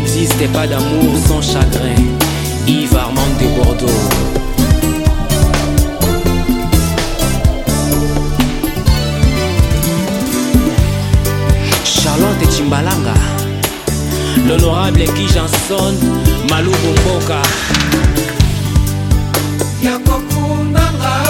n'existait pas d'amour sans chagrin. Yves Armand de Bordeaux. Charlotte Chimbalanga, l'honorable Guy Janson, Malou Bomboka. Yakokumbanga.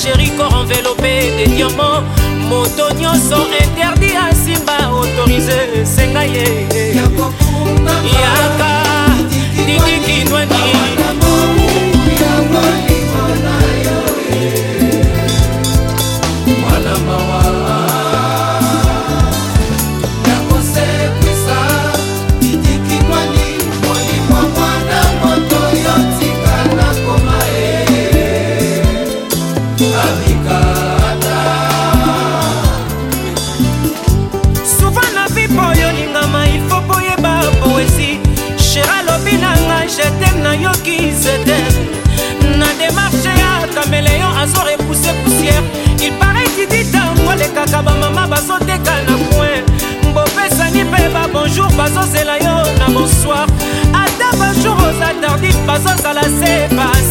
chéri corps enveloppé de diamant moto nyonso interdit asimba autorise esenga ye yaka didikinwani kal na point bopesani mpe babonjour bazozela yo na bonsoir. Ata bajour oza tardif bazozala se basi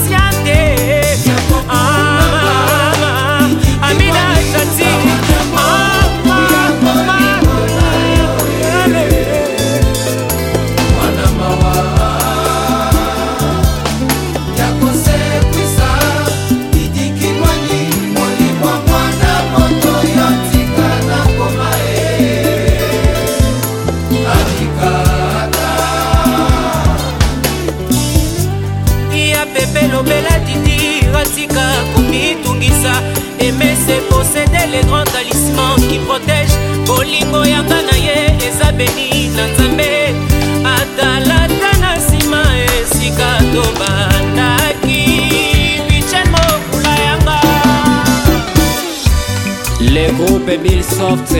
groupe Billsoft,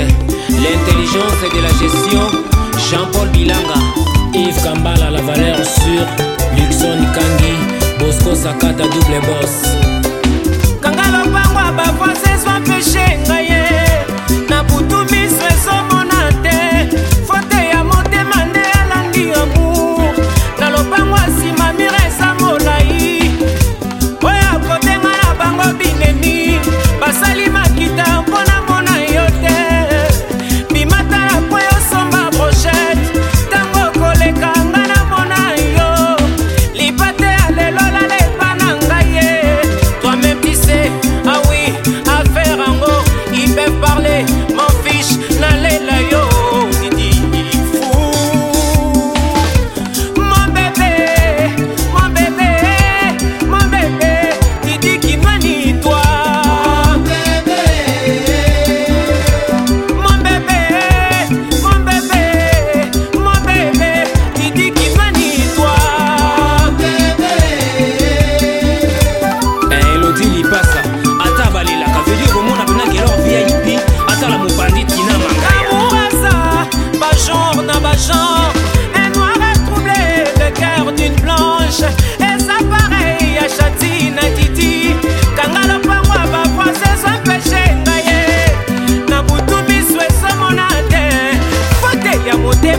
l'intelligence de la gestion, Jean-Paul Bilanga, Yves Kambala, la valeur sûre, Luxon Kangi, Bosco Sakata, double boss. Kangalo Bangwa, Bavoise, soit péché.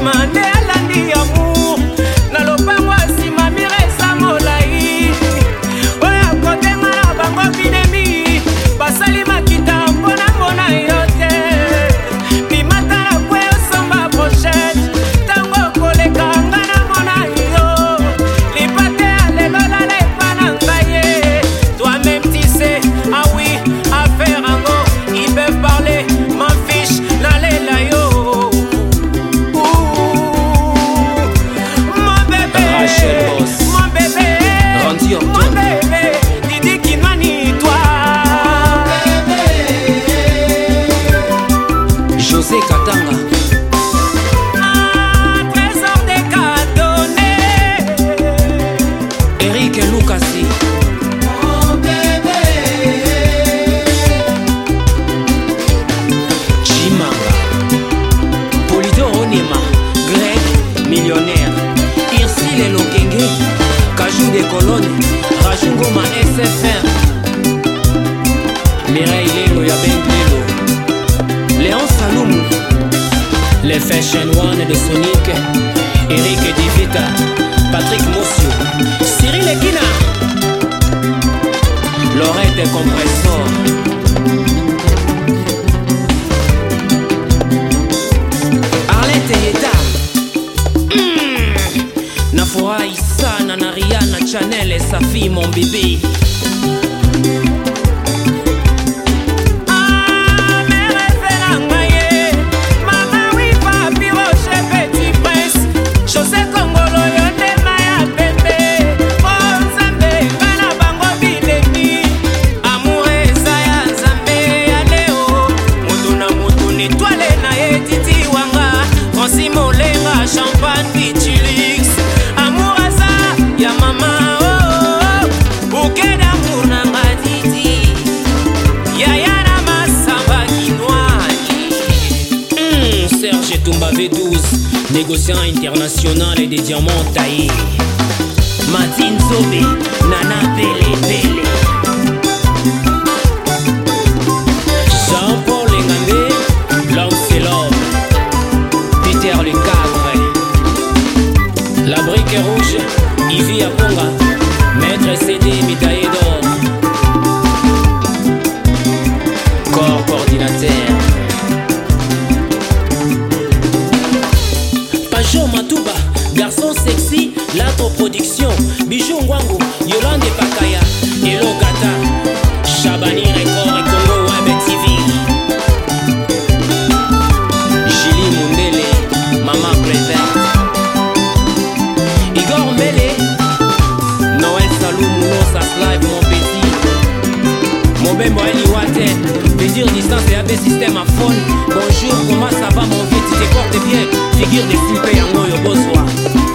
my name. kadema grec millionnaire. Irsile lokenge kajou de colone rajungoma sfr mirei lelo ya ben lelo. Léon salumu le fashion one de sonic. Eric divita patrick mosio cyril ekina lorette compressor. Arlette Yeta. Mm. Nafurahi sana na Rihanna Chanel et sa fille mon bébé. Négociant international et des diamants taillés. Martine Zobe, Nana Pele Pele. Jean-Paul Engambe, l'homme c'est l'homme. Peter le cadre. La brique rouge, Ivy Aponga, Maître CD médaillé sexy, l'autoproduction. Bijou Ngwangu, Yolande Pakaya, Elo Gata, Chabani Record et Congo Web TV. Julie Mundele, Maman Prévert. Igor Mele, Noël Salou Mounos Live mon petit. Mobembo Eli Wate, Plaisir distance et AB système à phone. Bonjour, comment ça va mon vieux, tu te portes bien? Figure de flipper yango yo bozwa.